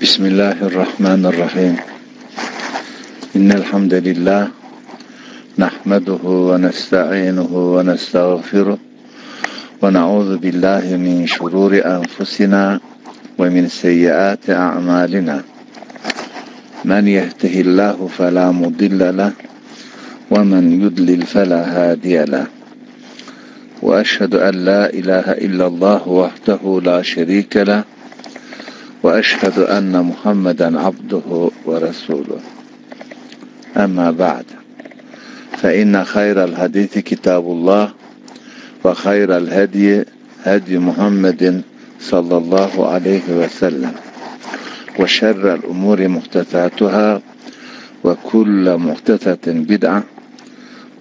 بسم الله الرحمن الرحيم. إن الحمد لله نحمده ونستعينه ونستغفره ونعوذ بالله من شرور أنفسنا ومن سيئات أعمالنا. من يهده الله فلا مضل له ومن يضلل فلا هادي له. وأشهد أن لا إله إلا الله وحده لا شريك له وأشهد أن محمدا عبده ورسوله. أما بعد فإن خير الحديث كتاب الله وخير الهدي هدي محمد صلى الله عليه وسلم وشر الأمور محدثاتها وكل محدثة بدعة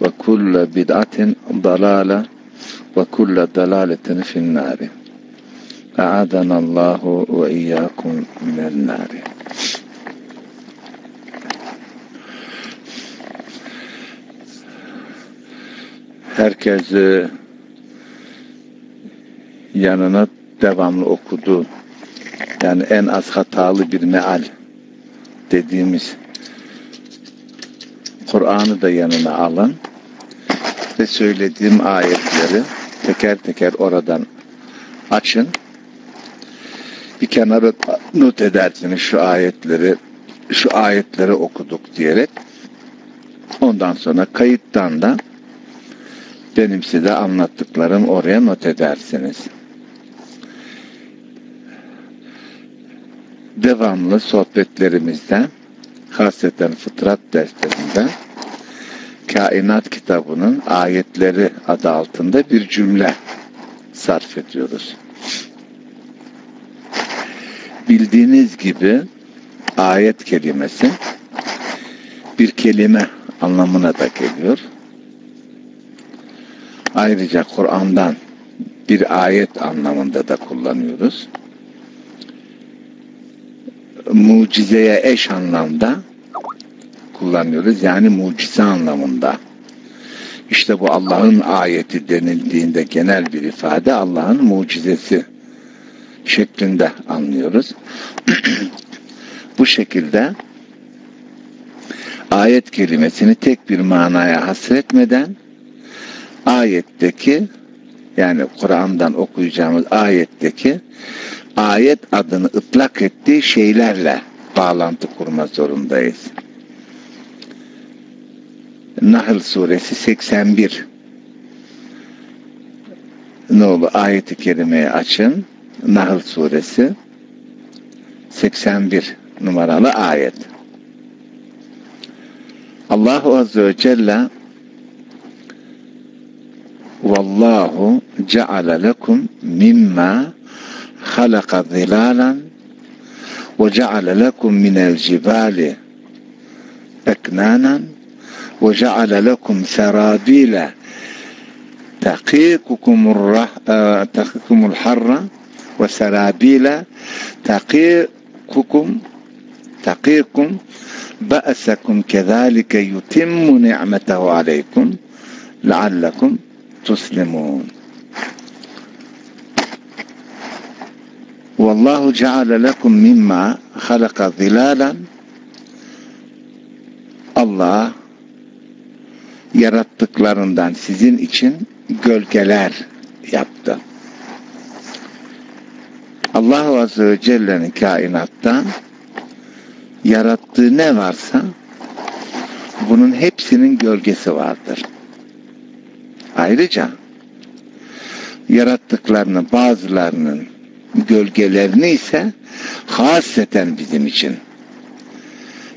وكل بدعة ضلالة وكل ضلالة في النار. أعاذنا الله وإياكم من النار Herkes yanına devamlı okudu. Yani en az hatalı bir meal dediğimiz Kur'an'ı da yanına alın ve söylediğim ayetleri teker teker oradan açın. bir kenara not edersiniz şu ayetleri, şu ayetleri okuduk diyerek. Ondan sonra kayıttan da benim size anlattıklarım oraya not edersiniz. Devamlı sohbetlerimizde hasreten fıtrat derslerinde Kainat kitabının ayetleri adı altında bir cümle sarf ediyoruz. Bildiğiniz gibi ayet kelimesi bir kelime anlamına da geliyor. Ayrıca Kur'an'dan bir ayet anlamında da kullanıyoruz. Mucizeye eş anlamda kullanıyoruz. Yani mucize anlamında. İşte bu Allah'ın ayeti denildiğinde genel bir ifade Allah'ın mucizesi şeklinde anlıyoruz. bu şekilde ayet kelimesini tek bir manaya hasretmeden ayetteki yani Kur'an'dan okuyacağımız ayetteki ayet adını ıtlak ettiği şeylerle bağlantı kurma zorundayız. Nahl suresi 81 ne olur ayeti kerimeyi açın. Nahl suresi 81 numaralı ayet. Allahu Azze ve Celle Vallahu ceale lekum mimma halaka zilalan ve ceale lekum minel cibali eknanan ve ceale lekum serabile تقيكم الحر وسرابيل تقيكم تقيكم بأسكم كذلك يتم نعمته عليكم لعلكم تسلمون والله جعل لكم مما خلق ظلالا Allah yarattıklarından sizin için gölgeler yaptı. Allah Azze ve Celle'nin kainatta yarattığı ne varsa bunun hepsinin gölgesi vardır. Ayrıca yarattıklarının bazılarının gölgelerini ise haseten bizim için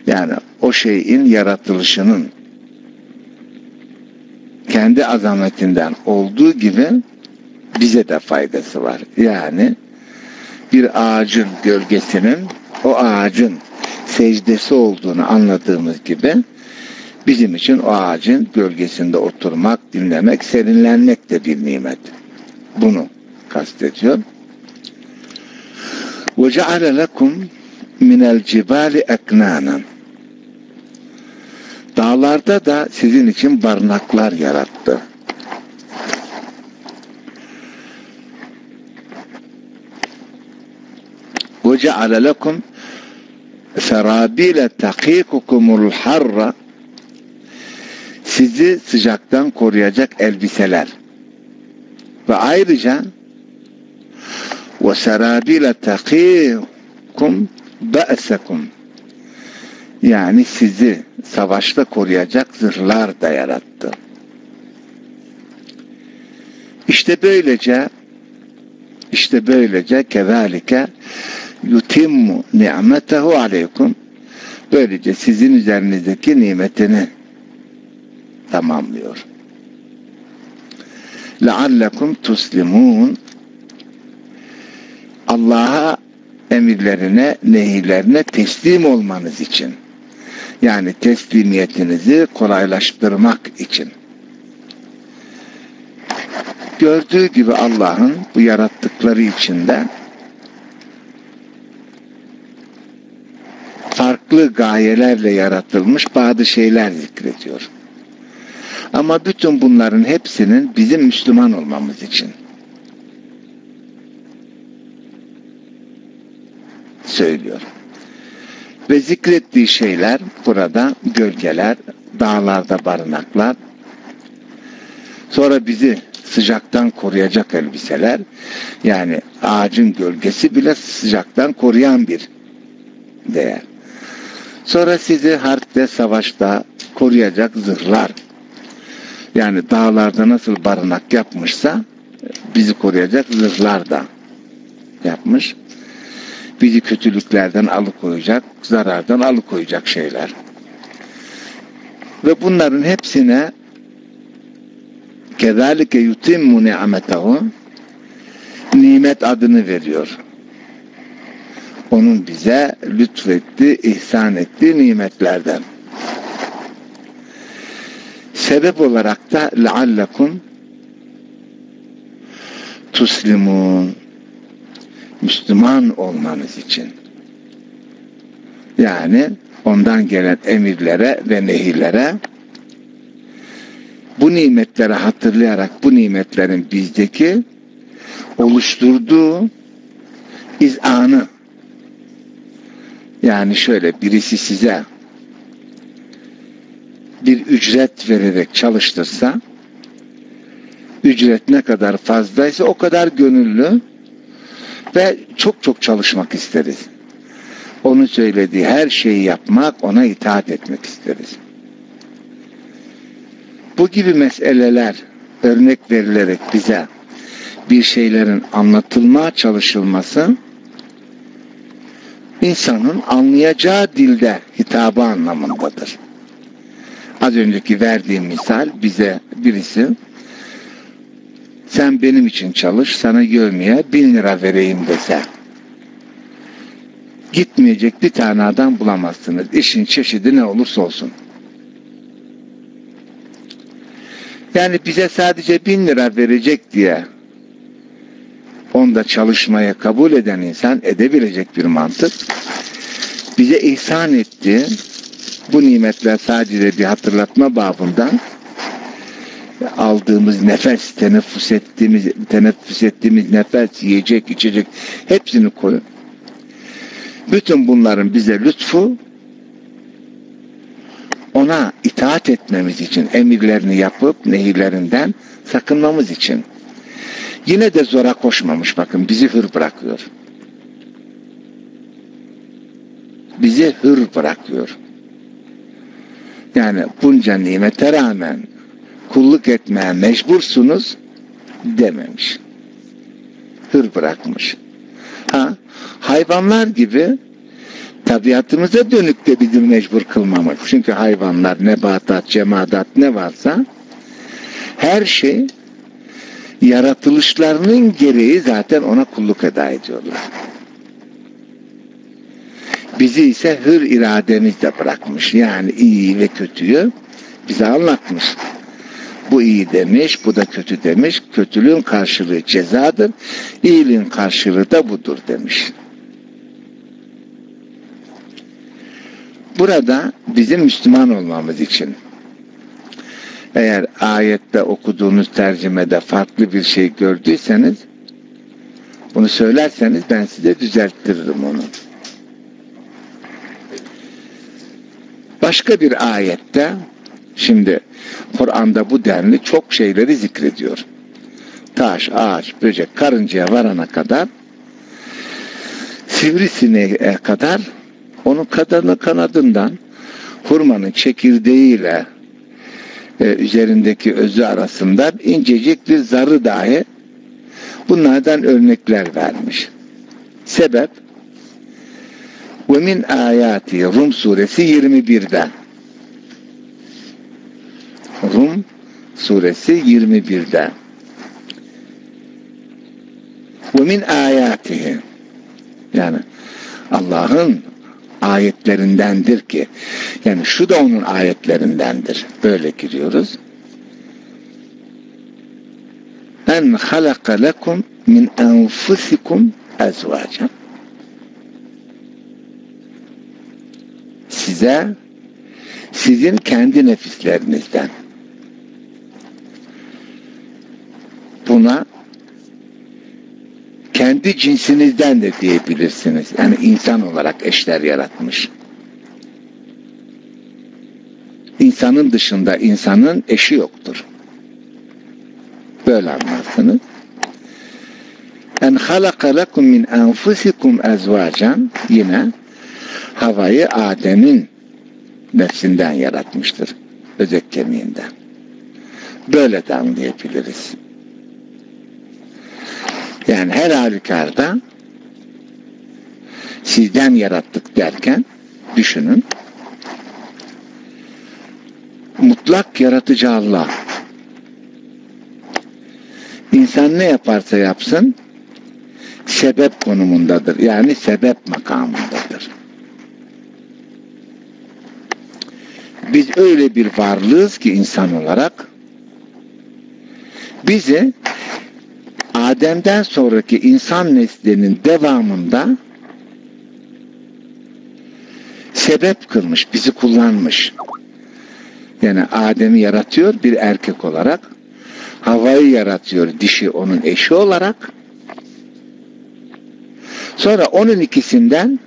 yani o şeyin yaratılışının kendi azametinden olduğu gibi bize de faydası var. Yani bir ağacın gölgesinin o ağacın secdesi olduğunu anladığımız gibi bizim için o ağacın gölgesinde oturmak, dinlemek, serinlenmek de bir nimet. Bunu kastediyor. وَجَعَلَ لَكُمْ مِنَ الْجِبَالِ اَكْنَانًا Dağlarda da sizin için barınaklar yarattı. وَجَعَلَ لَكُمْ serabile takikukumul harra sizi sıcaktan koruyacak elbiseler ve ayrıca ve serabile takikum ba'sekum yani sizi savaşta koruyacak zırhlar da yarattı. İşte böylece işte böylece kezalike yutimmu ni'metehu aleykum böylece sizin üzerinizdeki nimetini tamamlıyor. لَعَلَّكُمْ تُسْلِمُونَ Allah'a emirlerine, nehirlerine teslim olmanız için. Yani teslimiyetinizi kolaylaştırmak için. Gördüğü gibi Allah'ın bu yarattıkları içinde farklı gayelerle yaratılmış bazı şeyler zikrediyor. Ama bütün bunların hepsinin bizim Müslüman olmamız için. Söylüyor. Ve zikrettiği şeyler burada gölgeler, dağlarda barınaklar, sonra bizi sıcaktan koruyacak elbiseler, yani ağacın gölgesi bile sıcaktan koruyan bir değer. Sonra sizi harpte, savaşta koruyacak zırhlar, yani dağlarda nasıl barınak yapmışsa bizi koruyacak zırhlar da yapmış. Bizi kötülüklerden alıkoyacak, zarardan alıkoyacak şeyler. Ve bunların hepsine kezalike yutimmu ni'metehu nimet adını veriyor. Onun bize lütfetti, ihsan ettiği nimetlerden. Sebep olarak da leallekum tuslimun Müslüman olmanız için. Yani ondan gelen emirlere ve nehirlere bu nimetleri hatırlayarak bu nimetlerin bizdeki oluşturduğu izanı yani şöyle birisi size bir ücret vererek çalıştırsa ücret ne kadar fazlaysa o kadar gönüllü ve çok çok çalışmak isteriz. Onun söylediği her şeyi yapmak, ona itaat etmek isteriz. Bu gibi meseleler örnek verilerek bize bir şeylerin anlatılmaya çalışılması insanın anlayacağı dilde hitabı anlamındadır. Az önceki verdiğim misal bize birisi sen benim için çalış sana görmeye bin lira vereyim dese gitmeyecek bir tane adam bulamazsınız. İşin çeşidi ne olursa olsun. Yani bize sadece bin lira verecek diye onda çalışmaya kabul eden insan edebilecek bir mantık bize ihsan etti bu nimetler sadece bir hatırlatma babından aldığımız nefes, teneffüs ettiğimiz, teneffüs ettiğimiz nefes, yiyecek, içecek hepsini koyun. Bütün bunların bize lütfu ona itaat etmemiz için emirlerini yapıp nehirlerinden sakınmamız için. Yine de zora koşmamış bakın bizi hır bırakıyor. Bizi hır bırakıyor. Yani bunca nimete rağmen kulluk etmeye mecbursunuz dememiş. Hır bırakmış. Ha, hayvanlar gibi tabiatımıza dönük de bizi mecbur kılmamak. Çünkü hayvanlar, nebatat, cemaat ne varsa her şey yaratılışlarının gereği zaten ona kulluk eda ediyorlar. Bizi ise hır irademizle bırakmış. Yani iyi ve kötüyü bize anlatmış. Bu iyi demiş, bu da kötü demiş. Kötülüğün karşılığı cezadır, iyiliğin karşılığı da budur demiş. Burada bizim Müslüman olmamız için eğer ayette okuduğunuz tercümede farklı bir şey gördüyseniz bunu söylerseniz ben size düzelttiririm onu. Başka bir ayette şimdi Kur'an'da bu denli çok şeyleri zikrediyor. Taş, ağaç, böcek, karıncaya varana kadar sivrisineğe kadar onun kadarını kanadından hurmanın çekirdeğiyle e, üzerindeki özü arasında incecik bir zarı dahi bunlardan örnekler vermiş. Sebep ve min ayati Rum suresi 21'de Rum suresi 21'de ve min ayatihi yani Allah'ın ayetlerindendir ki yani şu da onun ayetlerindendir. Böyle giriyoruz. En halaka lekum min enfusikum ezvacan size sizin kendi nefislerinizden buna kendi cinsinizden de diyebilirsiniz. Yani insan olarak eşler yaratmış. İnsanın dışında insanın eşi yoktur. Böyle anlarsınız. En halaka lekum min enfusikum ezvacan yine havayı Adem'in nefsinden yaratmıştır. Özek kemiğinden. Böyle de anlayabiliriz. Yani her halükarda sizden yarattık derken düşünün mutlak yaratıcı Allah İnsan ne yaparsa yapsın sebep konumundadır. Yani sebep makamındadır. Biz öyle bir varlığız ki insan olarak bizi Adem'den sonraki insan neslinin devamında sebep kılmış, bizi kullanmış. Yani Adem'i yaratıyor bir erkek olarak, Havayı yaratıyor dişi onun eşi olarak. Sonra onun ikisinden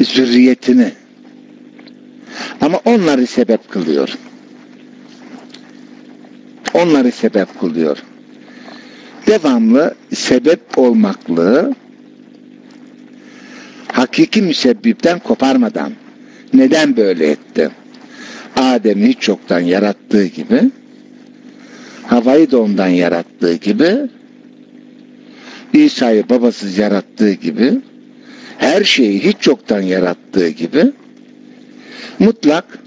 zürriyetini ama onları sebep kılıyor. Onları sebep kılıyor devamlı sebep olmaklığı hakiki müsebbipten koparmadan neden böyle etti? Adem'i hiç çoktan yarattığı gibi havayı da ondan yarattığı gibi İsa'yı babasız yarattığı gibi her şeyi hiç çoktan yarattığı gibi mutlak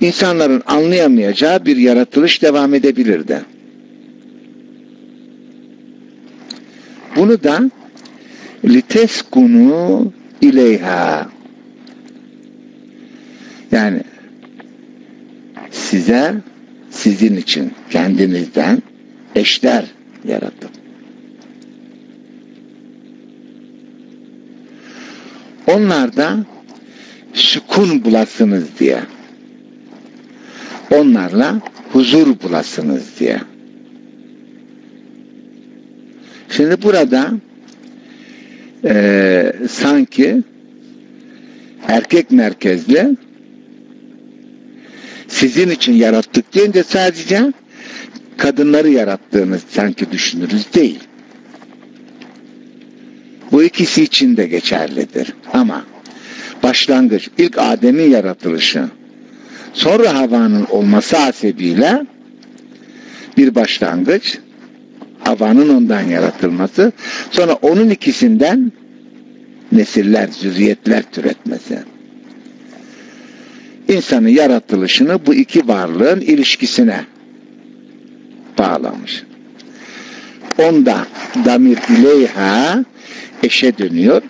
insanların anlayamayacağı bir yaratılış devam edebilirdi. Bunu da liteskunu ileyha yani size sizin için kendinizden eşler yarattım. Onlar da sükun bulasınız diye. Onlarla huzur bulasınız diye. Şimdi burada e, sanki erkek merkezli sizin için yarattık deyince sadece kadınları yarattığınız sanki düşünürüz değil. Bu ikisi için de geçerlidir. Ama başlangıç, ilk Adem'in yaratılışı, sonra Hava'nın olması hasebiyle bir başlangıç, havanın ondan yaratılması, sonra onun ikisinden nesiller, zürriyetler türetmesi. İnsanın yaratılışını bu iki varlığın ilişkisine bağlamış. Onda damir ileyha eşe dönüyor.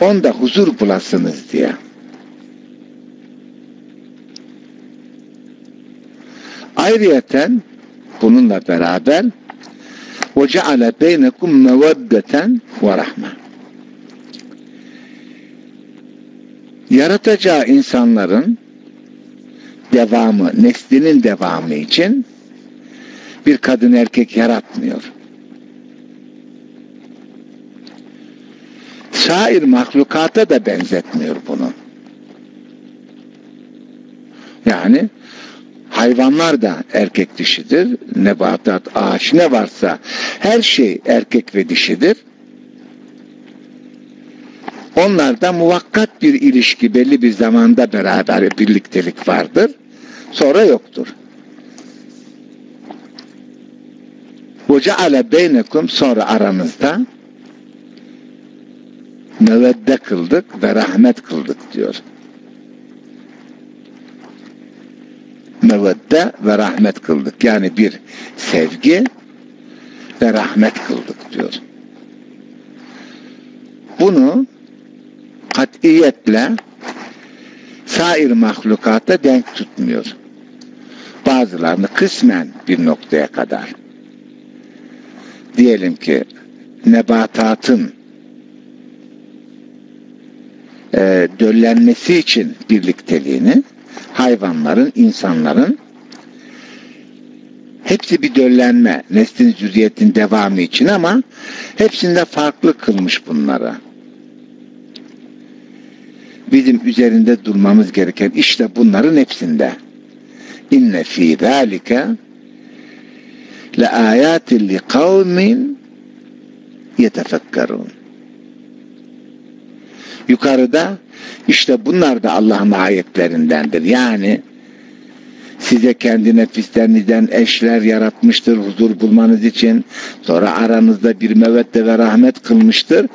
Onda huzur bulasınız diye. Ayrıyeten Bununla beraber ve ceale beynekum meveddeten ve rahme. Yaratacağı insanların devamı, neslinin devamı için bir kadın erkek yaratmıyor. Sair mahlukata da benzetmiyor bunu. Yani hayvanlar da erkek dişidir. Nebatat, ağaç ne varsa her şey erkek ve dişidir. Onlarda muvakkat bir ilişki belli bir zamanda beraber birliktelik vardır. Sonra yoktur. وَجَعَلَ بَيْنَكُمْ sonra aranızda mevedde kıldık ve rahmet kıldık diyor. Mevedde ve rahmet kıldık. Yani bir sevgi ve rahmet kıldık diyor. Bunu katiyetle sair mahlukata denk tutmuyor. Bazılarını kısmen bir noktaya kadar. Diyelim ki nebatatın e, döllenmesi için birlikteliğini hayvanların, insanların hepsi bir döllenme, neslin zürriyetin devamı için ama hepsinde farklı kılmış bunlara. Bizim üzerinde durmamız gereken işte bunların hepsinde. İnne fî zâlike le âyâtin li kavmin yetefekkerûn. Yukarıda işte bunlar da Allah'ın ayetlerindendir. Yani size kendi nefislerinizden eşler yaratmıştır huzur bulmanız için. Sonra aranızda bir mevedde ve rahmet kılmıştır.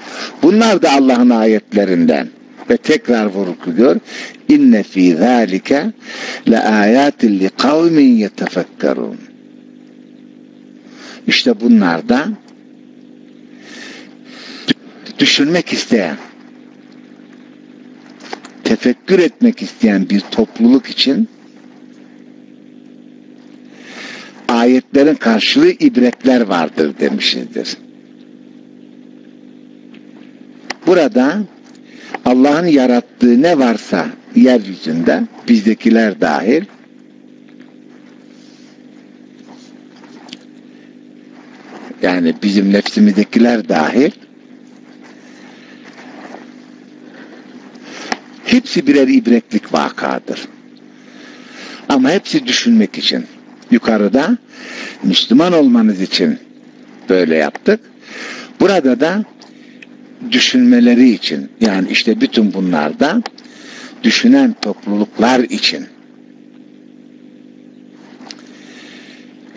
Bunlar da Allah'ın ayetlerinden. Ve tekrar vurguluyor. İnne fî zâlike le âyâtin li kavmin yetefekkerûn. İşte bunlar da düşünmek isteyen tefekkür etmek isteyen bir topluluk için ayetlerin karşılığı ibretler vardır demişizdir. Burada Allah'ın yarattığı ne varsa yeryüzünde bizdekiler dahil yani bizim nefsimizdekiler dahil Hepsi birer ibretlik vakadır. Ama hepsi düşünmek için. Yukarıda Müslüman olmanız için böyle yaptık. Burada da düşünmeleri için yani işte bütün bunlarda düşünen topluluklar için.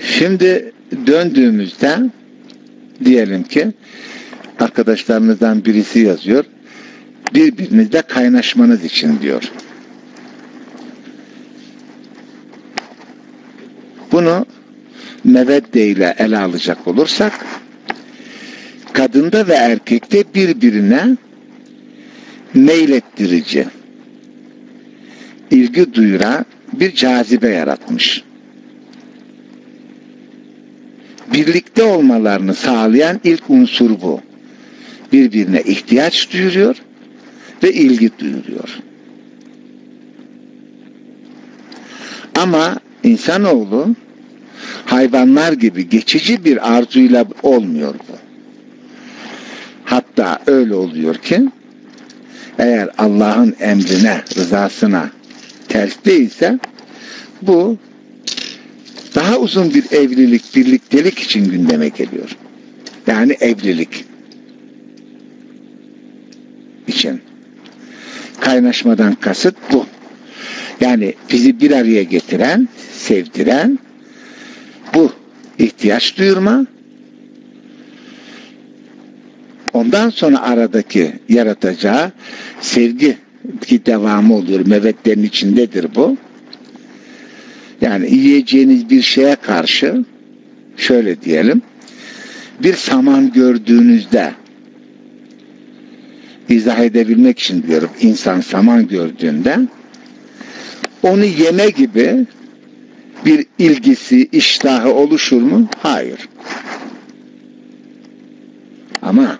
Şimdi döndüğümüzde diyelim ki arkadaşlarımızdan birisi yazıyor birbirinizle kaynaşmanız için diyor. Bunu mevedde ile ele alacak olursak kadında ve erkekte birbirine meylettirici ilgi duyura bir cazibe yaratmış. Birlikte olmalarını sağlayan ilk unsur bu. Birbirine ihtiyaç duyuruyor ve ilgi duyuruyor. Ama insanoğlu hayvanlar gibi geçici bir arzuyla olmuyor bu. Hatta öyle oluyor ki eğer Allah'ın emrine, rızasına ters değilse bu daha uzun bir evlilik, birliktelik için gündeme geliyor. Yani evlilik için kaynaşmadan kasıt bu. Yani bizi bir araya getiren, sevdiren bu ihtiyaç duyurma ondan sonra aradaki yaratacağı sevgi ki devamı oluyor. Mevetlerin içindedir bu. Yani yiyeceğiniz bir şeye karşı şöyle diyelim bir saman gördüğünüzde izah edebilmek için diyorum insan saman gördüğünde onu yeme gibi bir ilgisi, iştahı oluşur mu? Hayır. Ama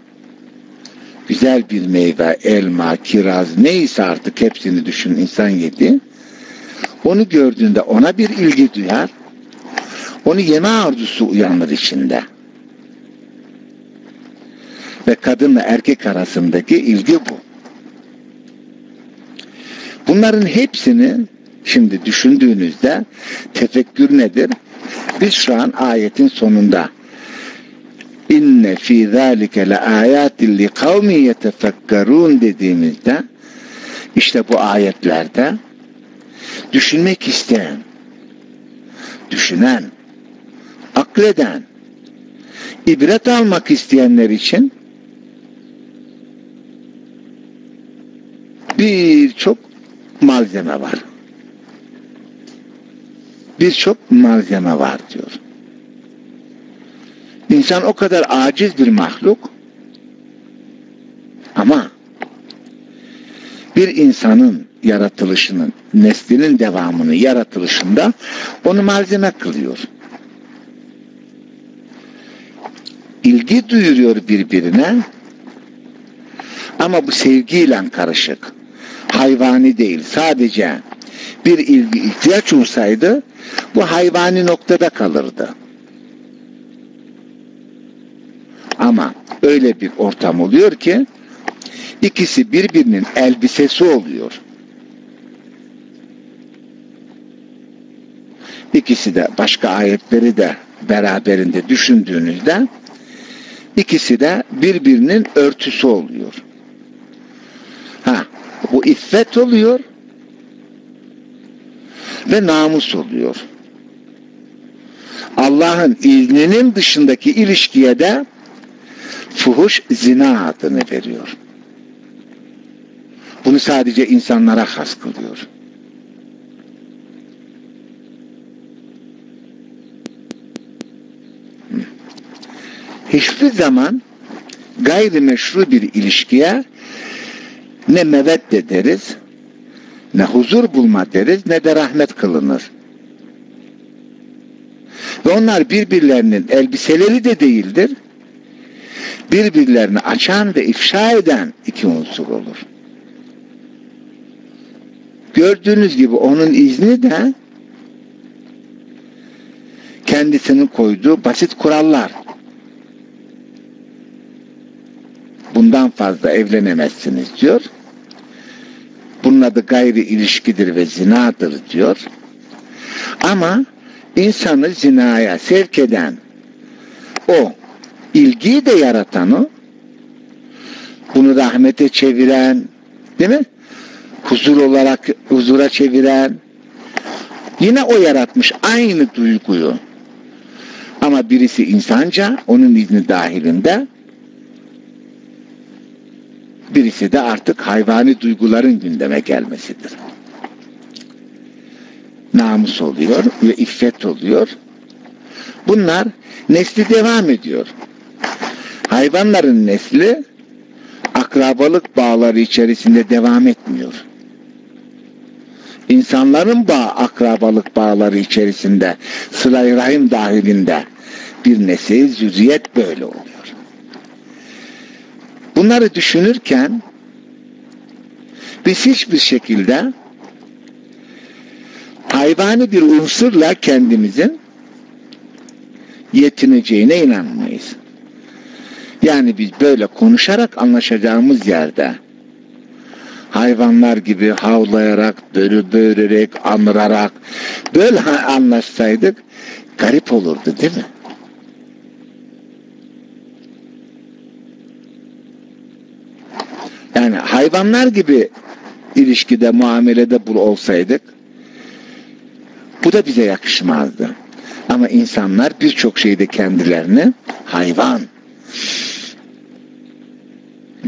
güzel bir meyve, elma, kiraz neyse artık hepsini düşün insan yedi. Onu gördüğünde ona bir ilgi duyar. Onu yeme arzusu uyanır içinde ve kadınla erkek arasındaki ilgi bu. Bunların hepsini Şimdi düşündüğünüzde tefekkür nedir? Biz şu an ayetin sonunda inne fi zalike le ayatin li kavmi yetefekkerun dediğimizde işte bu ayetlerde düşünmek isteyen, düşünen, akleden, ibret almak isteyenler için birçok malzeme var. Birçok malzeme var diyor. İnsan o kadar aciz bir mahluk ama bir insanın yaratılışının, neslinin devamını yaratılışında onu malzeme kılıyor. İlgi duyuruyor birbirine ama bu sevgiyle karışık. Hayvani değil. Sadece bir ilgi ihtiyaç olsaydı bu hayvani noktada kalırdı. Ama öyle bir ortam oluyor ki ikisi birbirinin elbisesi oluyor. İkisi de başka ayetleri de beraberinde düşündüğünüzde ikisi de birbirinin örtüsü oluyor. Bu iffet oluyor ve namus oluyor. Allah'ın izninin dışındaki ilişkiye de fuhuş zina adını veriyor. Bunu sadece insanlara has kılıyor. Hiçbir zaman gayrimeşru bir ilişkiye ne mevedde deriz, ne huzur bulma deriz, ne de rahmet kılınır. Ve onlar birbirlerinin elbiseleri de değildir. Birbirlerini açan ve ifşa eden iki unsur olur. Gördüğünüz gibi onun izni de kendisinin koyduğu basit kurallar. Bundan fazla evlenemezsiniz diyor. Bunun adı gayri ilişkidir ve zinadır diyor. Ama insanı zinaya sevk eden o ilgiyi de yaratan o bunu rahmete çeviren değil mi? Huzur olarak huzura çeviren yine o yaratmış aynı duyguyu ama birisi insanca onun izni dahilinde birisi de artık hayvani duyguların gündeme gelmesidir. Namus oluyor ve iffet oluyor. Bunlar nesli devam ediyor. Hayvanların nesli akrabalık bağları içerisinde devam etmiyor. İnsanların bağ, akrabalık bağları içerisinde sıla rahim dahilinde bir nesil, zürriyet böyle oluyor. Bunları düşünürken biz hiçbir şekilde hayvani bir unsurla kendimizin yetineceğine inanmayız. Yani biz böyle konuşarak anlaşacağımız yerde hayvanlar gibi havlayarak, börü börerek, anırarak böyle anlaşsaydık garip olurdu değil mi? Yani hayvanlar gibi ilişkide, muamelede bul olsaydık bu da bize yakışmazdı. Ama insanlar birçok şeyde kendilerini hayvan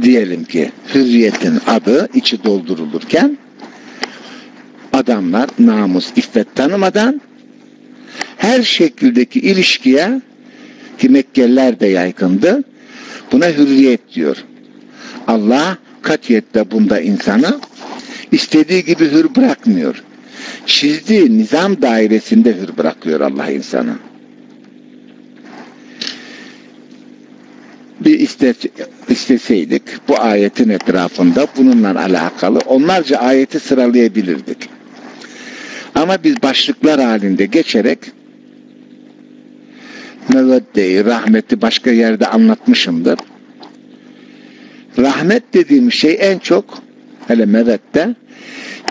diyelim ki hürriyetin adı içi doldurulurken adamlar namus, iffet tanımadan her şekildeki ilişkiye ki Mekkeliler de yaygındı buna hürriyet diyor. Allah katiyette bunda insanı istediği gibi hür bırakmıyor. Çizdiği nizam dairesinde hür bırakıyor Allah insanı. Bir iste, isteseydik bu ayetin etrafında bununla alakalı onlarca ayeti sıralayabilirdik. Ama biz başlıklar halinde geçerek meveddeyi, rahmeti başka yerde anlatmışımdır. Rahmet dediğim şey en çok hele mevette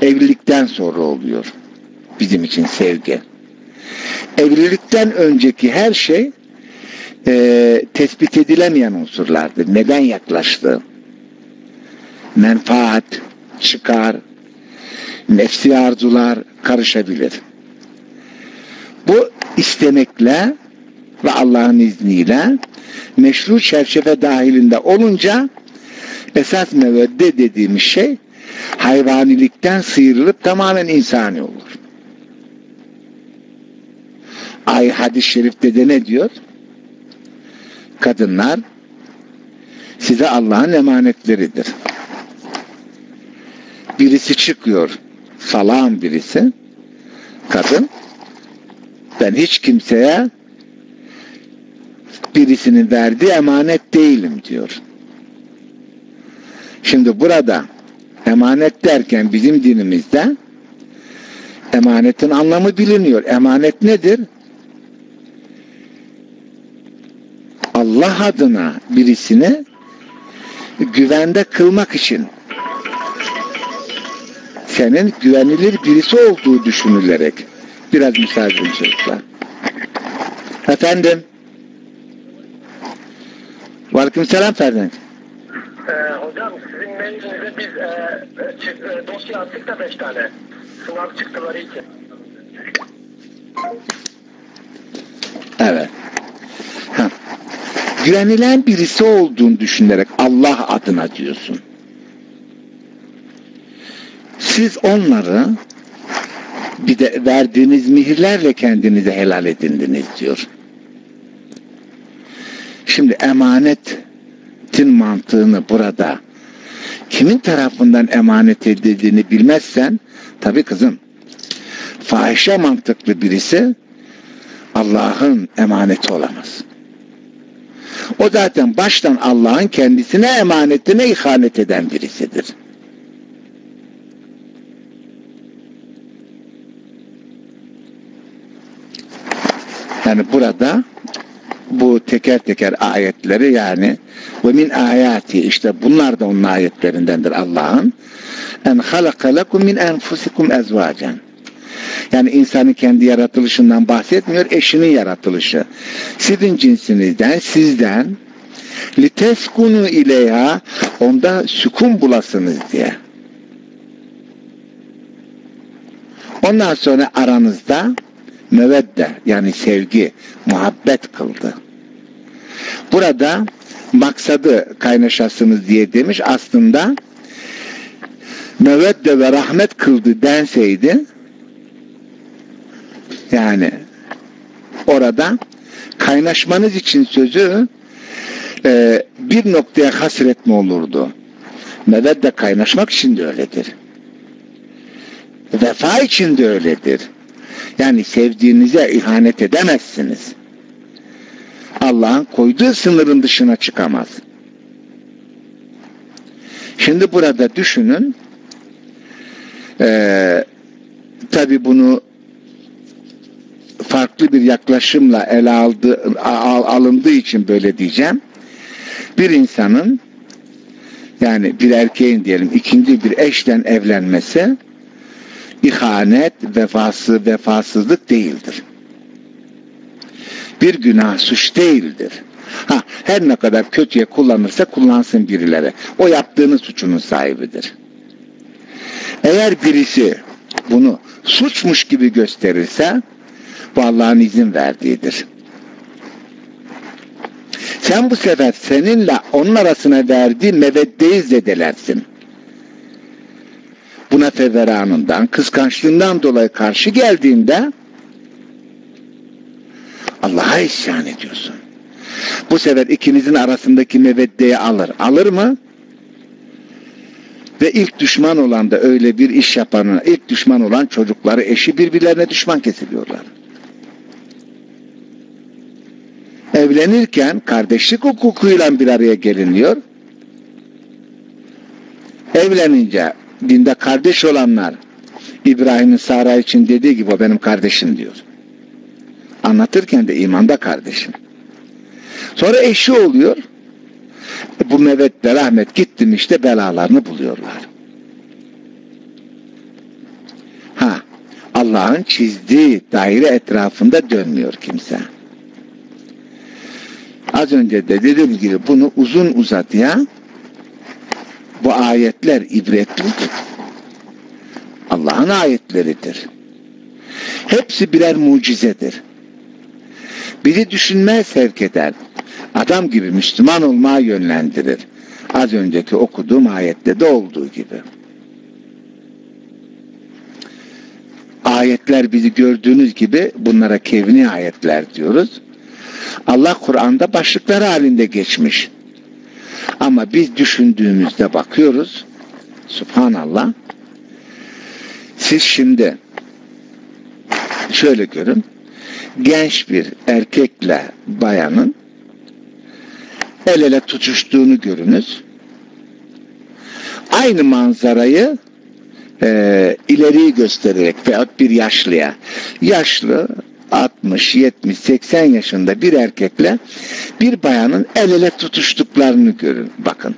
evlilikten sonra oluyor. bizim için sevgi. Evlilikten önceki her şey e, tespit edilemeyen unsurlardır. Neden yaklaştı? Menfaat, çıkar, nefsi arzular karışabilir. Bu istemekle ve Allah'ın izniyle meşru çerçeve dahilinde olunca esas mevedde dediğimiz şey hayvanilikten sıyrılıp tamamen insani olur. Ay hadis-i şerifte de ne diyor? Kadınlar size Allah'ın emanetleridir. Birisi çıkıyor, salam birisi, kadın, ben hiç kimseye birisinin verdiği emanet değilim diyor. Şimdi burada emanet derken bizim dinimizde emanetin anlamı biliniyor. Emanet nedir? Allah adına birisini güvende kılmak için senin güvenilir birisi olduğu düşünülerek biraz müsaade çocuklar. Efendim Aleyküm selam Ferden. Ee, hocam mailinize biz e, çık, e, dosya attık da 5 tane. Sınav çıktıları için. Evet. Ha. Güvenilen birisi olduğunu düşünerek Allah adına diyorsun. Siz onları bir de verdiğiniz mihirlerle kendinize helal edindiniz diyor. Şimdi emanetin mantığını burada kimin tarafından emanet edildiğini bilmezsen tabi kızım fahişe mantıklı birisi Allah'ın emaneti olamaz. O zaten baştan Allah'ın kendisine emanetine ihanet eden birisidir. Yani burada bu teker teker ayetleri yani ve min ayati işte bunlar da onun ayetlerindendir Allah'ın. En halaka lekum min enfusikum ezvacen. Yani insanın kendi yaratılışından bahsetmiyor eşinin yaratılışı. Sizin cinsinizden sizden liteskunu ileyha onda sükun bulasınız diye. Ondan sonra aranızda mevedde yani sevgi, muhabbet kıldı. Burada maksadı kaynaşasınız diye demiş aslında mevedde ve rahmet kıldı denseydi yani orada kaynaşmanız için sözü e, bir noktaya hasretme olurdu. Mevedde kaynaşmak için de öyledir. Vefa için de öyledir. Yani sevdiğinize ihanet edemezsiniz. Allah'ın koyduğu sınırın dışına çıkamaz. Şimdi burada düşünün ee, tabi bunu farklı bir yaklaşımla ele aldı, al, alındığı için böyle diyeceğim. Bir insanın yani bir erkeğin diyelim ikinci bir eşten evlenmesi ihanet, vefası, vefasızlık değildir. Bir günah, suç değildir. Ha, her ne kadar kötüye kullanırsa kullansın birileri. O yaptığını suçunun sahibidir. Eğer birisi bunu suçmuş gibi gösterirse bu Allah'ın izin verdiğidir. Sen bu sefer seninle onun arasına verdiği meveddeyi zedelersin buna feveranından, kıskançlığından dolayı karşı geldiğinde Allah'a isyan ediyorsun. Bu sefer ikinizin arasındaki meveddeyi alır. Alır mı? Ve ilk düşman olan da öyle bir iş yapanın, ilk düşman olan çocukları, eşi birbirlerine düşman kesiliyorlar. Evlenirken kardeşlik hukukuyla bir araya geliniyor. Evlenince dinde kardeş olanlar İbrahim'in Sara için dediği gibi o benim kardeşim diyor. Anlatırken de imanda kardeşim. Sonra eşi oluyor. Bu mevetle rahmet gittim işte belalarını buluyorlar. Ha Allah'ın çizdiği daire etrafında dönmüyor kimse. Az önce de dediğim gibi bunu uzun uzadıya bu ayetler ibretlik Allah'ın ayetleridir. Hepsi birer mucizedir. Bizi düşünmeye sevk eder. Adam gibi Müslüman olmaya yönlendirir. Az önceki okuduğum ayette de olduğu gibi. Ayetler bizi gördüğünüz gibi bunlara kevni ayetler diyoruz. Allah Kur'an'da başlıklar halinde geçmiş. Ama biz düşündüğümüzde bakıyoruz. Subhanallah. Siz şimdi şöyle görün. Genç bir erkekle bayanın el ele tutuştuğunu görünüz. Aynı manzarayı e, ileriyi göstererek veyahut bir yaşlıya yaşlı 60, 70, 80 yaşında bir erkekle bir bayanın el ele tutuştuklarını görün. Bakın.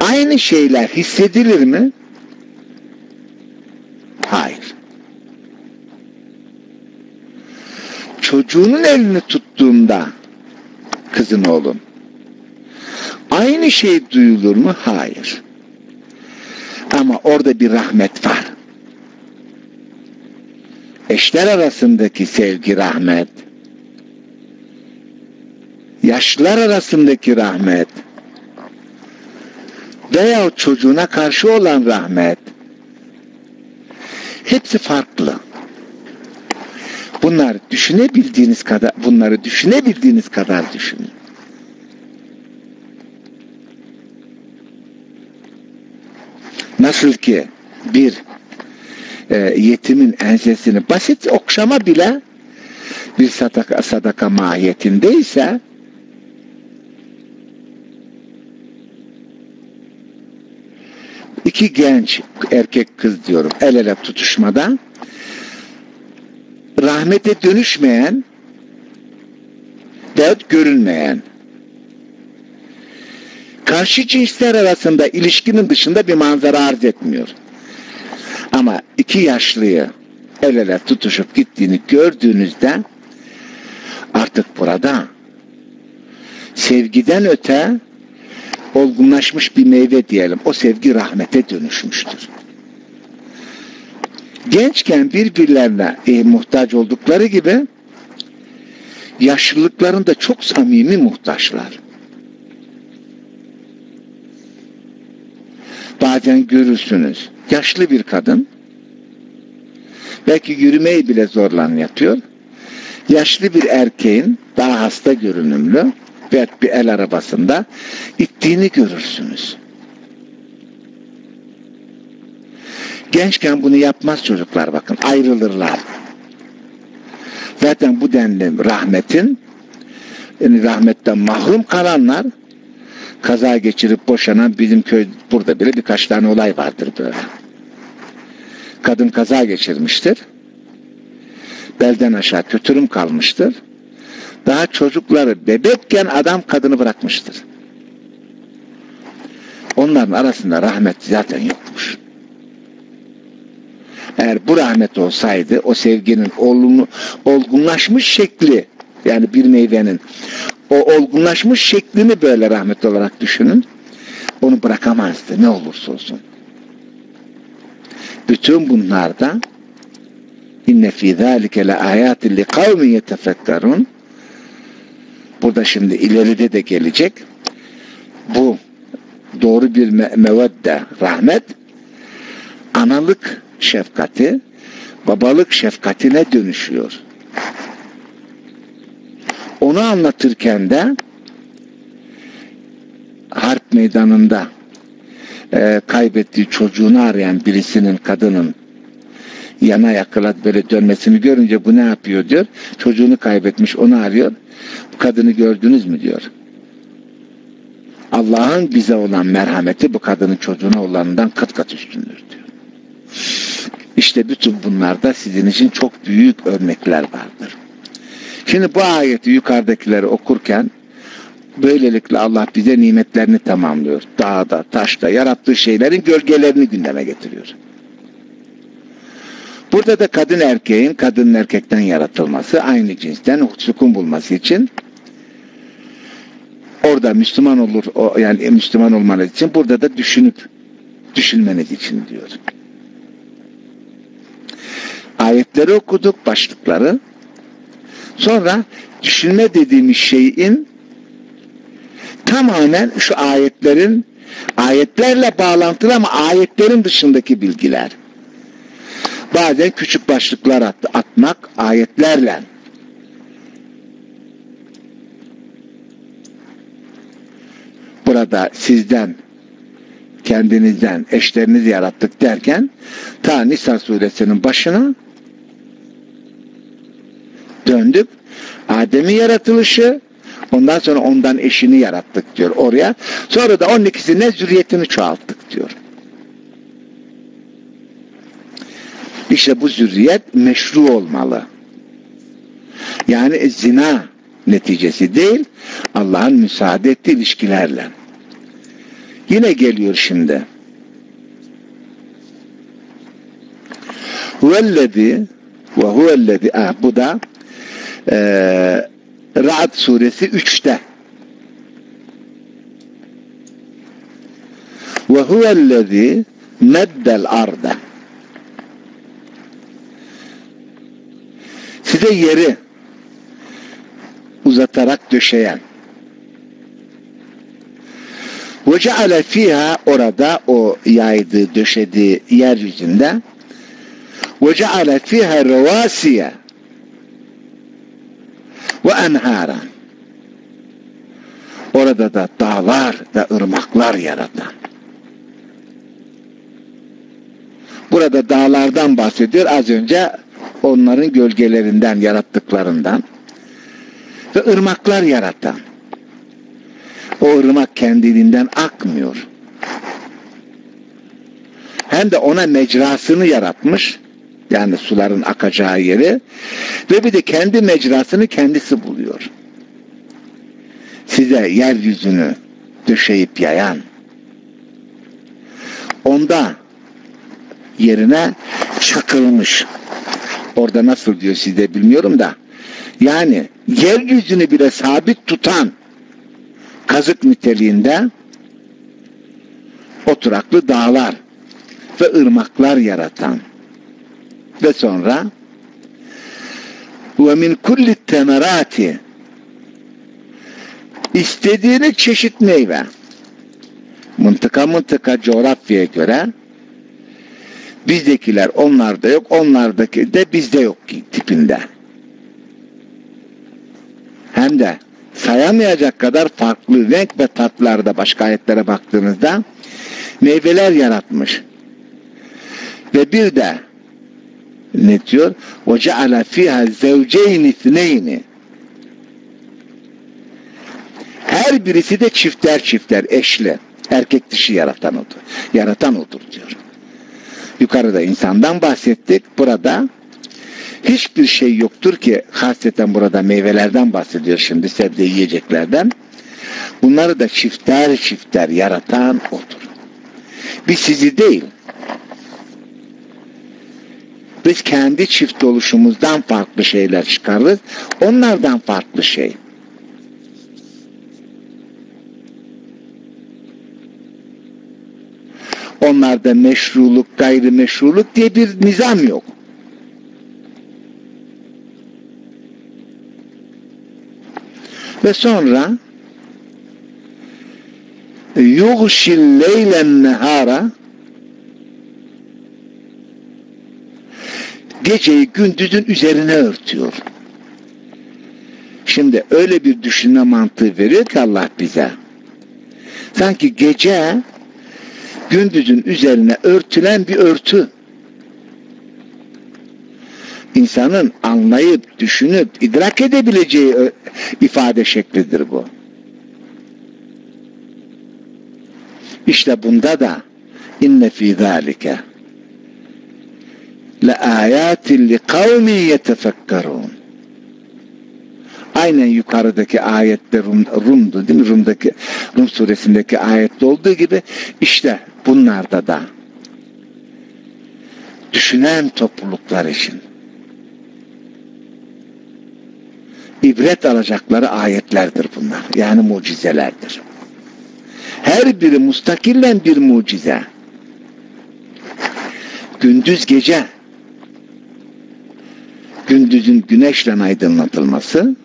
Aynı şeyler hissedilir mi? Hayır. Çocuğunun elini tuttuğunda kızın oğlum aynı şey duyulur mu? Hayır. Ama orada bir rahmet var. Eşler arasındaki sevgi rahmet. Yaşlılar arasındaki rahmet. Veya çocuğuna karşı olan rahmet. Hepsi farklı. Bunlar düşünebildiğiniz kadar, bunları düşünebildiğiniz kadar düşünün. Nasıl ki bir e, yetimin ensesini basit okşama bile bir sadaka, sadaka mahiyetindeyse iki genç erkek kız diyorum el ele tutuşmada rahmete dönüşmeyen veyahut görülmeyen karşı cinsler arasında ilişkinin dışında bir manzara arz etmiyor. Ama iki yaşlıyı el ele tutuşup gittiğini gördüğünüzde artık burada sevgiden öte olgunlaşmış bir meyve diyelim. O sevgi rahmete dönüşmüştür. Gençken birbirlerine e, muhtaç oldukları gibi yaşlılıklarında çok samimi muhtaçlar. Bazen görürsünüz. Yaşlı bir kadın belki yürümeyi bile zorlan yatıyor. Yaşlı bir erkeğin daha hasta görünümlü bir el arabasında ittiğini görürsünüz. Gençken bunu yapmaz çocuklar bakın ayrılırlar. Zaten bu denli rahmetin yani rahmetten mahrum kalanlar kaza geçirip boşanan bizim köy burada bile birkaç tane olay vardır böyle. Kadın kaza geçirmiştir. Belden aşağı kötürüm kalmıştır. Daha çocukları bebekken adam kadını bırakmıştır. Onların arasında rahmet zaten yokmuş. Eğer bu rahmet olsaydı o sevginin olgunlaşmış şekli yani bir meyvenin o olgunlaşmış şeklini böyle rahmet olarak düşünün. Onu bırakamazdı ne olursa olsun. Bütün bunlarda inne fî zâlike le âyâtin li kavmin yetefekkarun burada şimdi ileride de gelecek bu doğru bir me mevedde rahmet analık şefkati babalık şefkatine dönüşüyor. Onu anlatırken de harp meydanında e, kaybettiği çocuğunu arayan birisinin kadının yana yakıla böyle dönmesini görünce bu ne yapıyor diyor. Çocuğunu kaybetmiş onu arıyor. Bu kadını gördünüz mü diyor. Allah'ın bize olan merhameti bu kadının çocuğuna olanından kat kat üstündür diyor. İşte bütün bunlarda sizin için çok büyük örnekler vardır. Şimdi bu ayeti yukarıdakileri okurken böylelikle Allah bize nimetlerini tamamlıyor. Dağda, taşta yarattığı şeylerin gölgelerini gündeme getiriyor. Burada da kadın erkeğin kadın erkekten yaratılması aynı cinsten sukun bulması için orada Müslüman olur yani Müslüman olmanız için burada da düşünüp düşünmeniz için diyor. Ayetleri okuduk başlıkları. Sonra düşünme dediğimiz şeyin tamamen şu ayetlerin ayetlerle bağlantılı ama ayetlerin dışındaki bilgiler. Bazen küçük başlıklar at, atmak ayetlerle. Burada sizden kendinizden eşlerinizi yarattık derken ta Nisa suresinin başına döndük. Adem'in yaratılışı ondan sonra ondan eşini yarattık diyor oraya. Sonra da onun ikisine zürriyetini çoğalttık diyor. İşte bu zürriyet meşru olmalı. Yani zina neticesi değil, Allah'ın müsaade ettiği ilişkilerle. Yine geliyor şimdi. Huvellezi ve huvellezi ah, bu da e, Ra'd suresi 3'te ve huvellezi meddel arda size yeri uzatarak döşeyen. Ve ceale fiha orada o yaydığı döşediği yeryüzünde. Ve ceale fiha revasiye ve enhara. Orada da dağlar ve ırmaklar yaratan burada dağlardan bahsediyor. Az önce onların gölgelerinden yarattıklarından. Ve ırmaklar yaratan o ırmak kendiliğinden akmıyor. Hem de ona mecrasını yaratmış. Yani suların akacağı yeri. Ve bir de kendi mecrasını kendisi buluyor. Size yeryüzünü döşeyip yayan. Onda yerine çakılmış. Orada nasıl diyor size bilmiyorum da. Yani yeryüzünü bile sabit tutan kazık niteliğinde oturaklı dağlar ve ırmaklar yaratan ve sonra ve min kulli temerati istediğini çeşit meyve mıntıka mıntıka coğrafyaya göre bizdekiler onlarda yok onlardaki de bizde yok tipinde hem de sayamayacak kadar farklı renk ve tatlarda başka ayetlere baktığınızda meyveler yaratmış. Ve bir de ne diyor? Ve ceale fiha zevceyni ithneyni her birisi de çiftler çiftler eşle erkek dişi yaratan odur. Yaratan odur diyor. Yukarıda insandan bahsettik. Burada hiçbir şey yoktur ki hasreten burada meyvelerden bahsediyor şimdi sebze yiyeceklerden. Bunları da çiftler çiftler yaratan odur. Biz sizi değil biz kendi çift oluşumuzdan farklı şeyler çıkarırız. Onlardan farklı şey. Onlarda meşruluk, gayrimeşruluk diye bir nizam yok. Ve sonra yugşil leylen nehara geceyi gündüzün üzerine örtüyor. Şimdi öyle bir düşünme mantığı veriyor ki Allah bize. Sanki gece gündüzün üzerine örtülen bir örtü insanın anlayıp, düşünüp, idrak edebileceği ifade şeklidir bu. İşte bunda da inne fî zâlike li kavmin yetefekkerûn Aynen yukarıdaki ayette Rum, Rum'du değil mi? Rum'daki Rum suresindeki ayette olduğu gibi işte bunlarda da düşünen topluluklar için ibret alacakları ayetlerdir bunlar. Yani mucizelerdir. Her biri mustakillen bir mucize. Gündüz gece gündüzün güneşle aydınlatılması,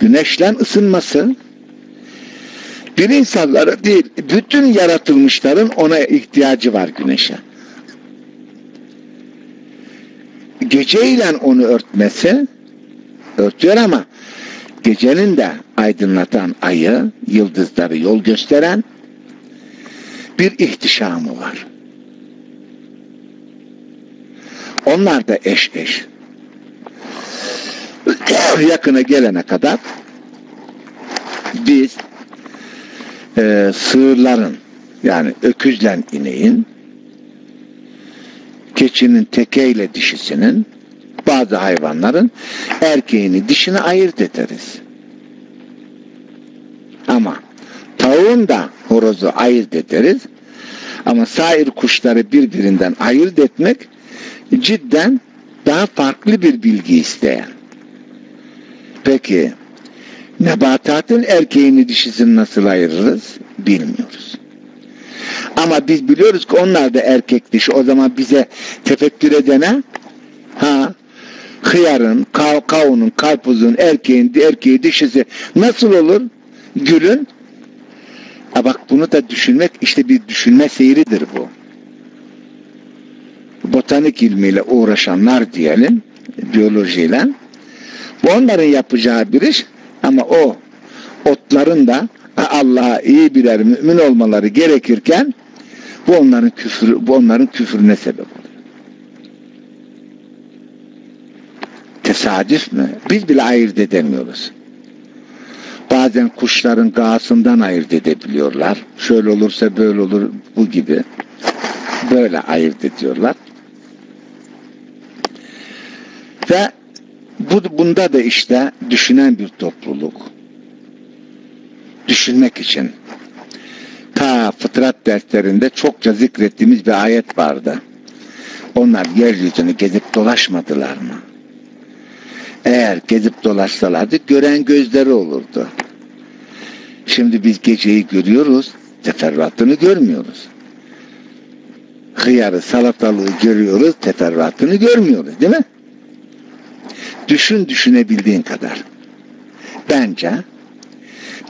güneşle ısınması, bir insanlara değil, bütün yaratılmışların ona ihtiyacı var güneşe. Geceyle onu örtmesi, örtüyor ama gecenin de aydınlatan ayı, yıldızları yol gösteren bir ihtişamı var. Onlar da eş eş. Yakına gelene kadar biz e, sığırların yani öküzle ineğin keçinin tekeyle dişisinin bazı hayvanların erkeğini dişini ayırt ederiz. Ama tavuğun da horozu ayırt ederiz. Ama sair kuşları birbirinden ayırt etmek cidden daha farklı bir bilgi isteyen. Peki nebatatın erkeğini dişisini nasıl ayırırız? Bilmiyoruz. Ama biz biliyoruz ki onlar da erkek dişi. O zaman bize tefekkür edene ha hıyarın, kav, kavunun, karpuzun, erkeğin, erkeği dişisi nasıl olur? Gülün. Ha bak bunu da düşünmek işte bir düşünme seyridir bu. Botanik ilmiyle uğraşanlar diyelim, biyolojiyle. Onların yapacağı bir iş ama o otların da Allah'a iyi birer mümin olmaları gerekirken bu onların küfür bu onların küfrüne sebep olur. Tesadüf mü? Biz bile ayırt edemiyoruz. Bazen kuşların gağasından ayırt edebiliyorlar. Şöyle olursa böyle olur bu gibi. Böyle ayırt ediyorlar. Ve bu, bunda da işte düşünen bir topluluk. Düşünmek için. Ta fıtrat derslerinde çokça zikrettiğimiz bir ayet vardı. Onlar yeryüzünü gezip dolaşmadılar mı? Eğer gezip dolaşsalardı gören gözleri olurdu. Şimdi biz geceyi görüyoruz, teferruatını görmüyoruz. Hıyarı, salatalığı görüyoruz, teferruatını görmüyoruz değil mi? Düşün düşünebildiğin kadar. Bence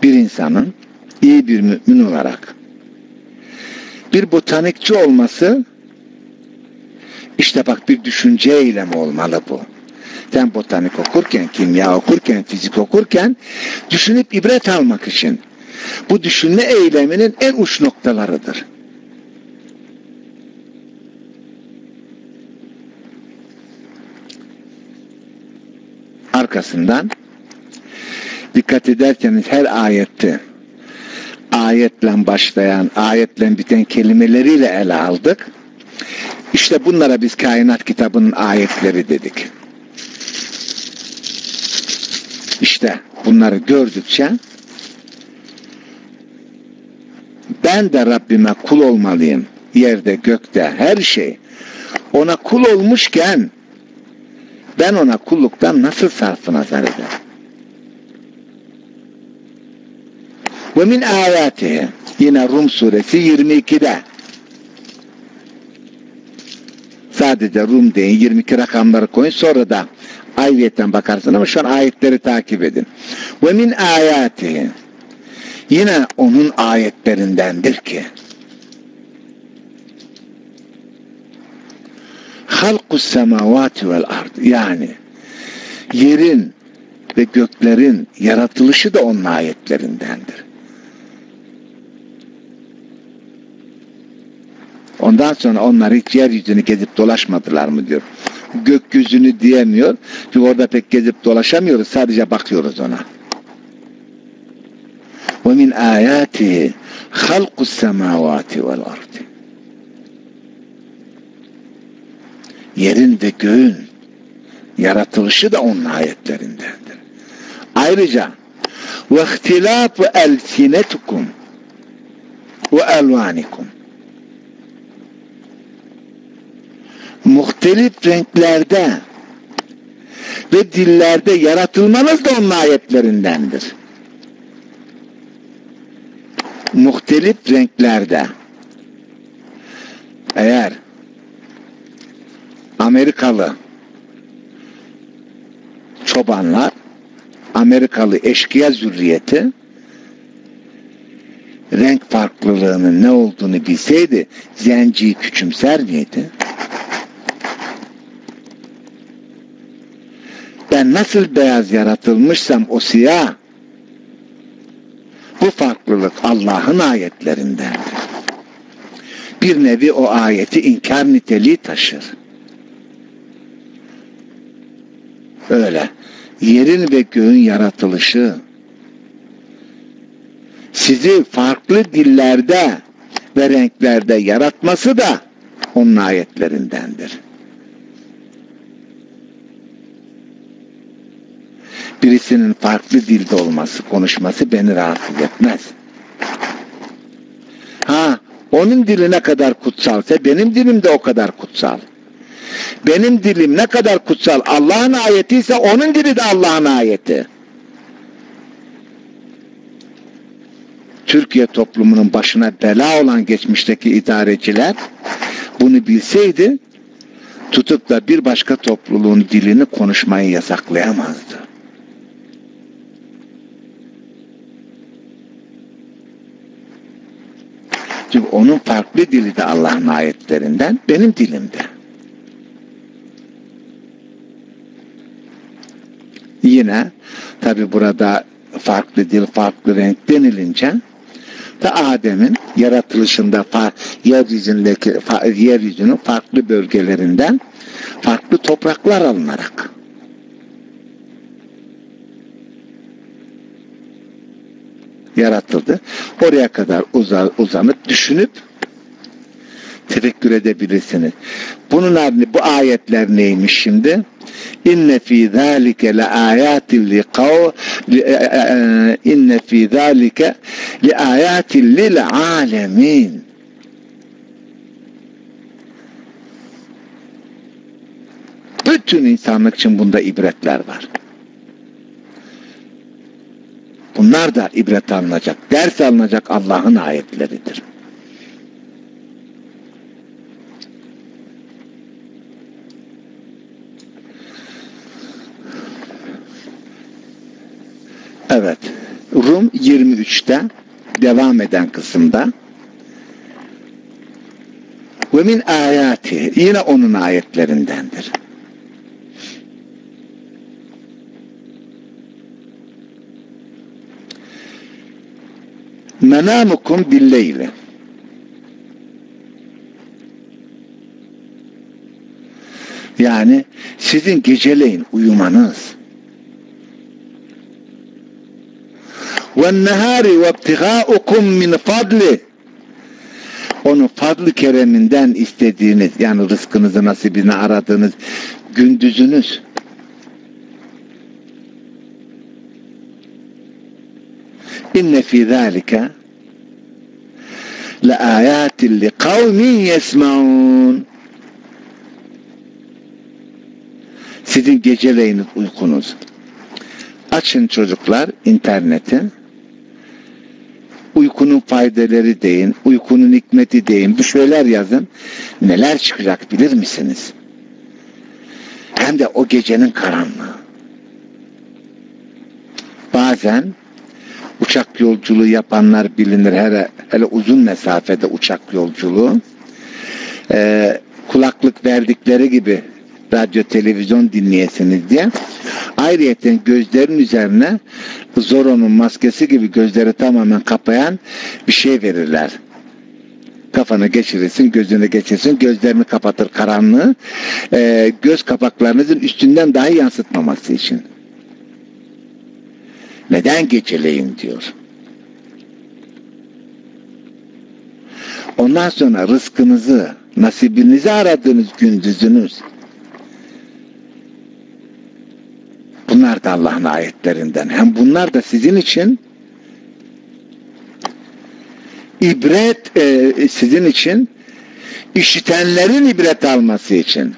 bir insanın iyi bir mümin olarak bir botanikçi olması işte bak bir düşünce eylemi olmalı bu. Sen botanik okurken, kimya okurken, fizik okurken düşünüp ibret almak için bu düşünme eyleminin en uç noktalarıdır. Arkasından dikkat ederseniz her ayette ayetle başlayan, ayetle biten kelimeleriyle ele aldık. İşte bunlara biz kainat kitabının ayetleri dedik. İşte bunları gördükçe ben de Rabbime kul olmalıyım. Yerde, gökte, her şey. Ona kul olmuşken ben ona kulluktan nasıl sarfı nazar ederim? Ve min ayatihi yine Rum suresi 22'de sadece Rum deyin 22 rakamları koyun sonra da ayrıyetten bakarsın ama şu an ayetleri takip edin. Ve min ayatihi yine onun ayetlerindendir ki halkus semavati vel ard yani yerin ve göklerin yaratılışı da onun ayetlerindendir. Ondan sonra onlar hiç yeryüzünü gezip dolaşmadılar mı diyor. Gökyüzünü diyemiyor. Çünkü orada pek gezip dolaşamıyoruz. Sadece bakıyoruz ona. وَمِنْ آيَاتِهِ خَلْقُ السَّمَاوَاتِ وَالْأَرْضِ Yerin ve göğün yaratılışı da onun ayetlerindendir. Ayrıca وَاخْتِلَافُ أَلْسِنَتُكُمْ وَأَلْوَانِكُمْ muhtelif renklerde ve dillerde yaratılmanız da onun ayetlerindendir. Muhtelif renklerde eğer Amerikalı çobanlar Amerikalı eşkıya zürriyeti renk farklılığının ne olduğunu bilseydi zenciyi küçümser miydi? Ben nasıl beyaz yaratılmışsam o siyah bu farklılık Allah'ın ayetlerindendir. Bir nevi o ayeti inkar niteliği taşır. Öyle. Yerin ve göğün yaratılışı sizi farklı dillerde ve renklerde yaratması da onun ayetlerindendir. Birisinin farklı dilde olması, konuşması beni rahatsız etmez. Ha, onun dili ne kadar kutsalsa benim dilim de o kadar kutsal. Benim dilim ne kadar kutsal Allah'ın ayeti ise onun dili de Allah'ın ayeti. Türkiye toplumunun başına bela olan geçmişteki idareciler bunu bilseydi tutup da bir başka topluluğun dilini konuşmayı yasaklayamazdı. Çünkü onun farklı dili de Allah'ın ayetlerinden benim dilimde. Yine tabi burada farklı dil, farklı renk denilince da Adem'in yaratılışında yeryüzündeki yeryüzünün farklı bölgelerinden farklı topraklar alınarak yaratıldı. Oraya kadar uza, uzanıp düşünüp tefekkür edebilirsiniz. Bunun adını, bu ayetler neymiş şimdi? İnne fî zâlike le âyâtin li kav e, e, e, inne fî zâlike li âyâtin lil âlemin bütün insanlık için bunda ibretler var. Bunlar da ibret alınacak, ders alınacak Allah'ın ayetleridir. Evet. Rum 23'te devam eden kısımda ve min ayati yine onun ayetlerindendir. Menamukum billeyli yani sizin geceleyin uyumanız وَالنَّهَارِ وَابْتِغَاءُكُمْ min فَضْلِ Onu fadlı kereminden istediğiniz, yani rızkınızı, nasibini aradığınız gündüzünüz. İnne fî zâlike le âyâtin li kavmin yesmaun sizin geceleyin uykunuz açın çocuklar interneti uykunun faydaları deyin, uykunun hikmeti deyin, bir şeyler yazın. Neler çıkacak bilir misiniz? Hem de o gecenin karanlığı. Bazen uçak yolculuğu yapanlar bilinir. Hele, hele uzun mesafede uçak yolculuğu. Ee, kulaklık verdikleri gibi radyo televizyon dinleyesiniz diye ayrıyeten gözlerin üzerine Zorro'nun maskesi gibi gözleri tamamen kapayan bir şey verirler. Kafanı geçirirsin, gözünü geçirsin, gözlerini kapatır karanlığı, e, göz kapaklarınızın üstünden dahi yansıtmaması için. Neden geceleyin diyor. Ondan sonra rızkınızı, nasibinizi aradığınız gündüzünüz, Bunlar da Allah'ın ayetlerinden. Hem bunlar da sizin için ibret e, sizin için işitenlerin ibret alması için.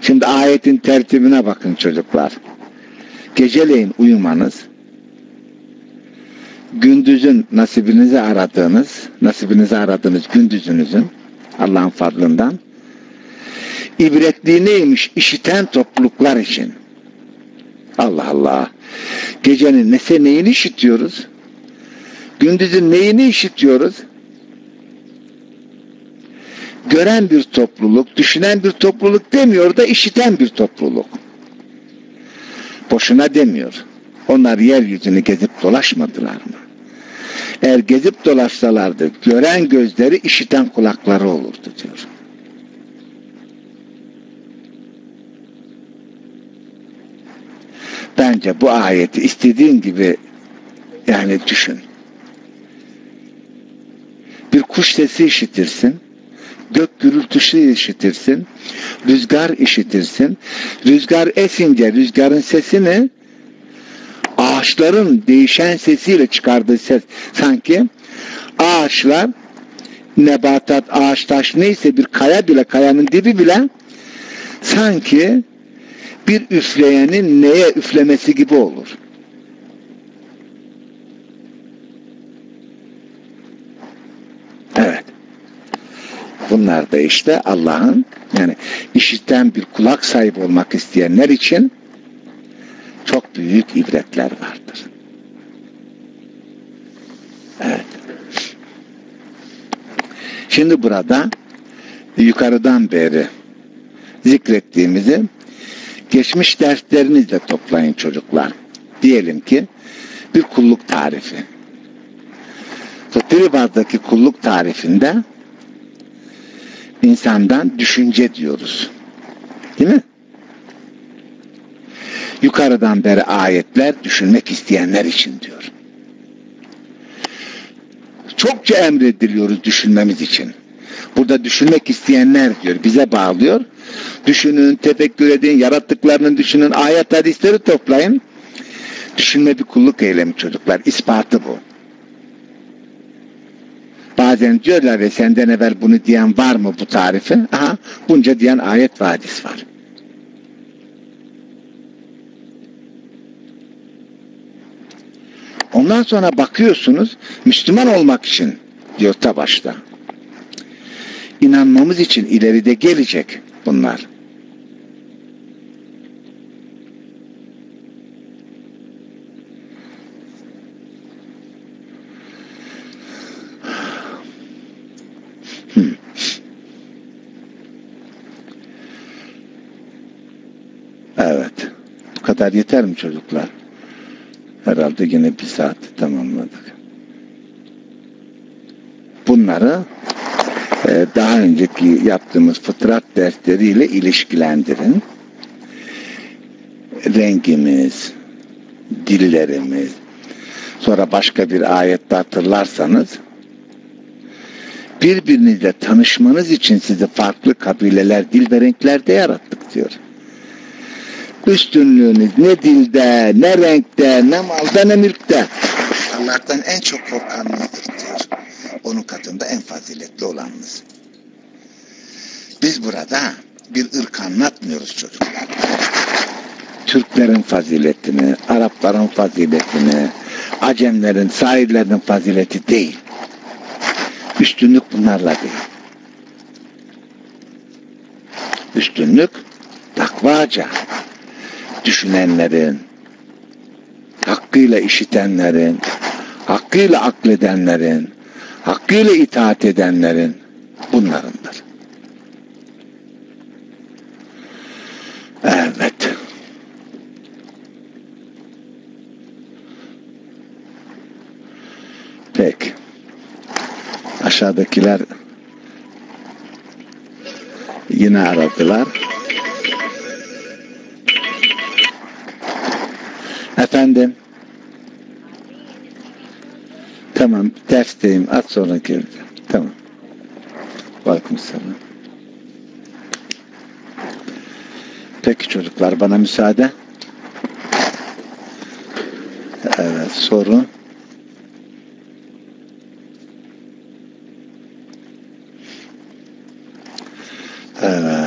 Şimdi ayetin tertibine bakın çocuklar. Geceleyin uyumanız, gündüzün nasibinizi aradığınız, nasibinizi aradığınız gündüzünüzün Allah'ın fadlından ibretliği neymiş? İşiten topluluklar için. Allah Allah. Gecenin nese neyini işitiyoruz? Gündüzün neyini işitiyoruz? Gören bir topluluk, düşünen bir topluluk demiyor da işiten bir topluluk. Boşuna demiyor. Onlar yeryüzünü gezip dolaşmadılar mı? Eğer gezip dolaşsalardı gören gözleri işiten kulakları olurdu diyor. Bence bu ayeti istediğin gibi yani düşün. Bir kuş sesi işitirsin, gök gürültüsü işitirsin, rüzgar işitirsin. Rüzgar esince rüzgarın sesini ağaçların değişen sesiyle çıkardığı ses sanki ağaçlar nebatat, ağaç, taş neyse bir kaya bile, kayanın dibi bile sanki bir üfleyenin neye üflemesi gibi olur. Evet. Bunlar da işte Allah'ın yani işiten bir kulak sahibi olmak isteyenler için çok büyük ibretler vardır. Evet. Şimdi burada yukarıdan beri zikrettiğimizi geçmiş derslerinizle toplayın çocuklar. Diyelim ki bir kulluk tarifi. Fıtribad'daki kulluk tarifinde insandan düşünce diyoruz. Değil mi? Yukarıdan beri ayetler düşünmek isteyenler için diyor. Çokça emrediliyoruz düşünmemiz için. Burada düşünmek isteyenler diyor, bize bağlıyor. Düşünün, tefekkür edin, yarattıklarını düşünün, ayet hadisleri toplayın. Düşünme bir kulluk eylemi çocuklar, ispatı bu. Bazen diyorlar ve senden evvel bunu diyen var mı bu tarifi? Aha, bunca diyen ayet ve hadis var. Ondan sonra bakıyorsunuz Müslüman olmak için diyor ta başta. İnanmamız için ileride gelecek bunlar. Hmm. Evet. Bu kadar yeter mi çocuklar? Herhalde yine bir saat tamamladık. Bunları daha önceki yaptığımız fıtrat dersleriyle ilişkilendirin. Rengimiz, dillerimiz, sonra başka bir ayette hatırlarsanız birbirinizle tanışmanız için sizi farklı kabileler, dil ve renklerde yarattık diyor üstünlüğünüz ne dilde, ne renkte, ne malda, ne mülkte. Allah'tan en çok korkanınızdır diyor. Onun katında en faziletli olanınız. Biz burada bir ırk anlatmıyoruz çocuklar. Türklerin faziletini, Arapların faziletini, Acemlerin, sahillerin fazileti değil. Üstünlük bunlarla değil. Üstünlük takvaca, düşünenlerin, hakkıyla işitenlerin, hakkıyla akledenlerin, hakkıyla itaat edenlerin bunlarındır. Evet. Peki. Aşağıdakiler yine aradılar. Efendim. Tamam dersteyim. Az sonra geleceğim. Tamam. Aleyküm selam. Peki çocuklar bana müsaade. Evet soru. Evet.